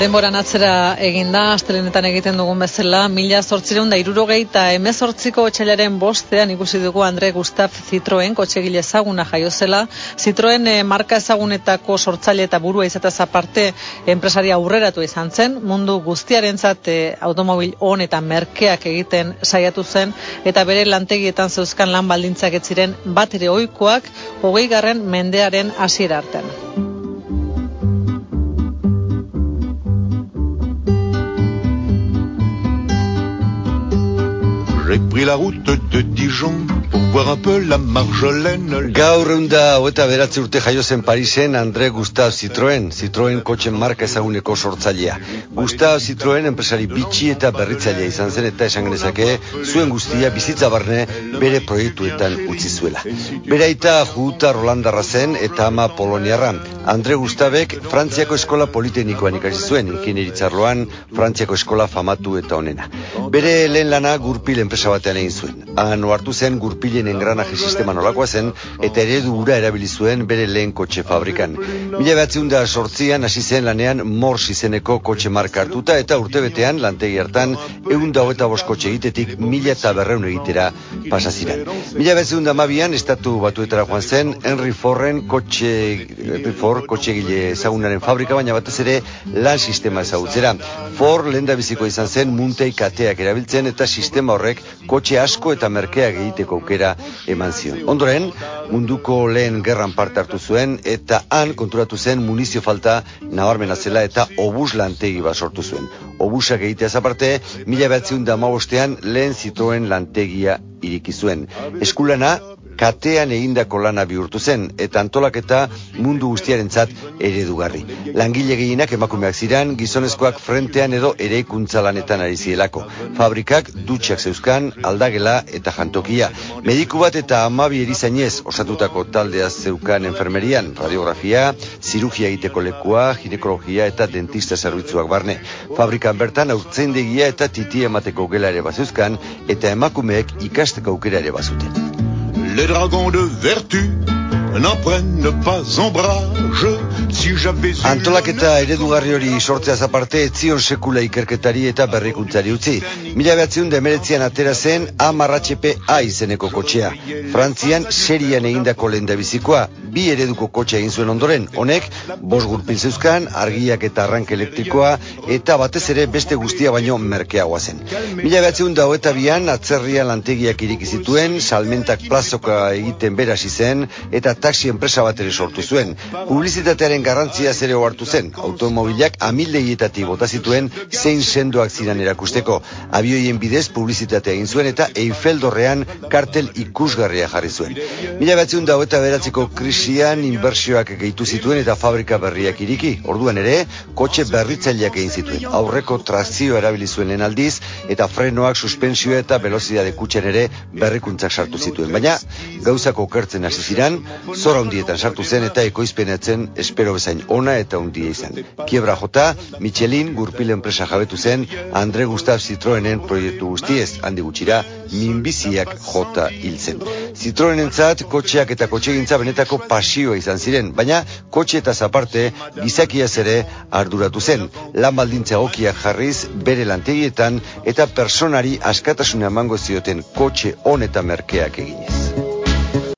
Denboran atzera egin da, astelenetan egiten dugun bezala, mila zortzireun da irurogei eta emezortziko otxailaren bostean ikusi dugu Andre Gustaf Citroen kotxegile ezaguna jaiozela. Citroen eh, marka ezagunetako sortzaile eta burua izatez aparte enpresaria aurreratu izan zen, mundu guztiaren zate eh, automobil hon eta merkeak egiten saiatu zen, eta bere lantegietan zeuzkan lan baldintzak etziren bat ere oikoak, hogei garren mendearen hasiera artean. J'ai pris la route de Dijon pour voir un peu la Marjolaine. Gaur eunda hoeta beratze urte jaio zen Parisen André Gustave Citroën, Citroën kotxen marka ezaguneko sortzailea. Gustave Citroën enpresari bitxi eta berritzailea izan zen eta esan genezake zuen guztia bizitza barne bere proiektuetan utzi zuela. Beraita juta Rolandarra zen eta ama Poloniarra. Andre Gustavek Frantziako eskola politenikoan ikasi zuen, ingenieritzarloan Frantziako eskola famatu eta onena. Bere lehen lana gurpil enpresa batean egin zuen. Han hartu zen gurpilen engranaje sistema nolakoa zen eta eredu ura erabili zuen bere lehen kotxe fabrikan. Mila behatzeun da sortzian hasi zen lanean Mors izeneko kotxe marka hartuta eta urtebetean lantegi hartan egun da hoeta kotxe egitetik mila eta berreun egitera pasaziran. Mila behatzeun da mabian estatu batuetara joan zen Henry Forren kotxe, Henry Ford kotxe gile ezagunaren fabrika baina batez ere lan sistema ezagutzera. Ford lehen biziko izan zen muntei kateak erabiltzen eta sistema horrek kotxe asko eta merkeak egiteko aukera eman zion. Ondoren, munduko lehen gerran parte hartu zuen eta han konturatu zen munizio falta nabarmena zela eta obus lantegi bat sortu zuen. Obusak egitea zaparte, mila behatziun da lehen zitroen lantegia iriki zuen. Eskulana, katean egindako lana bihurtu zen eta antolaketa mundu guztiarentzat eredugarri. Langile gehienak emakumeak ziran, gizonezkoak frentean edo ereikuntza lanetan ari zielako. Fabrikak dutxak zeuzkan, aldagela eta jantokia. Mediku bat eta amabi erizainez osatutako taldea zeukan enfermerian, radiografia, zirugia egiteko lekua, ginekologia eta dentista zerbitzuak barne. Fabrikan bertan aurtzendegia eta titi emateko gela ere bazeuzkan eta emakumeek ikasteko aukera ere bazuten. Les dragons de vertu n'en prennent pas ombrage Antolaketa eredugarri hori sortzea zaparte etzion sekula ikerketari eta berrikuntzari utzi. Mila behatziun demeretzian atera zen amarratxepe A izeneko kotxea. Frantzian serian egindako lehen bizikoa, bi ereduko kotxea egin zuen ondoren. Honek, bos gurpin zeuzkan, argiak eta arrank elektrikoa, eta batez ere beste guztia baino merkeagoa zen. Mila behatziun da hoeta bian, atzerrian lantegiak iriki zituen, salmentak plazoka egiten berasi zen, eta taxi enpresa bat ere sortu zuen. Publizitatearen garrantzia zere hartu zen. Automobilak amildegietatik bota zituen zein sendoak ziren erakusteko. Abioien bidez publizitatea egin zuen eta Eiffel dorrean kartel ikusgarria jarri zuen. Mila batzion da eta beratzeko krisian inbertsioak gehitu zituen eta fabrika berriak iriki. Orduan ere, kotxe berritzaileak egin zituen. Aurreko trazio erabili zuen aldiz eta frenoak suspensioa eta velozidade kutxen ere berrikuntzak sartu zituen. Baina, gauzako kertzen hasi ziran, zora hundietan sartu zen eta ekoizpenetzen espero bezain ona eta undia izan. Kiebra jota, Michelin gurpil enpresa jabetu zen Andre Gustav Citroenen proiektu guztiez, handi gutxira, minbiziak jota hiltzen. Citroenen zat, kotxeak eta kotxegintza benetako pasioa izan ziren, baina kotxe eta zaparte gizakiaz ere arduratu zen. Lan baldintza okiak jarriz, bere lantegietan eta personari askatasuna emango zioten kotxe on eta merkeak eginez.